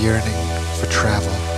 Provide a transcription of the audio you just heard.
yearning for travel.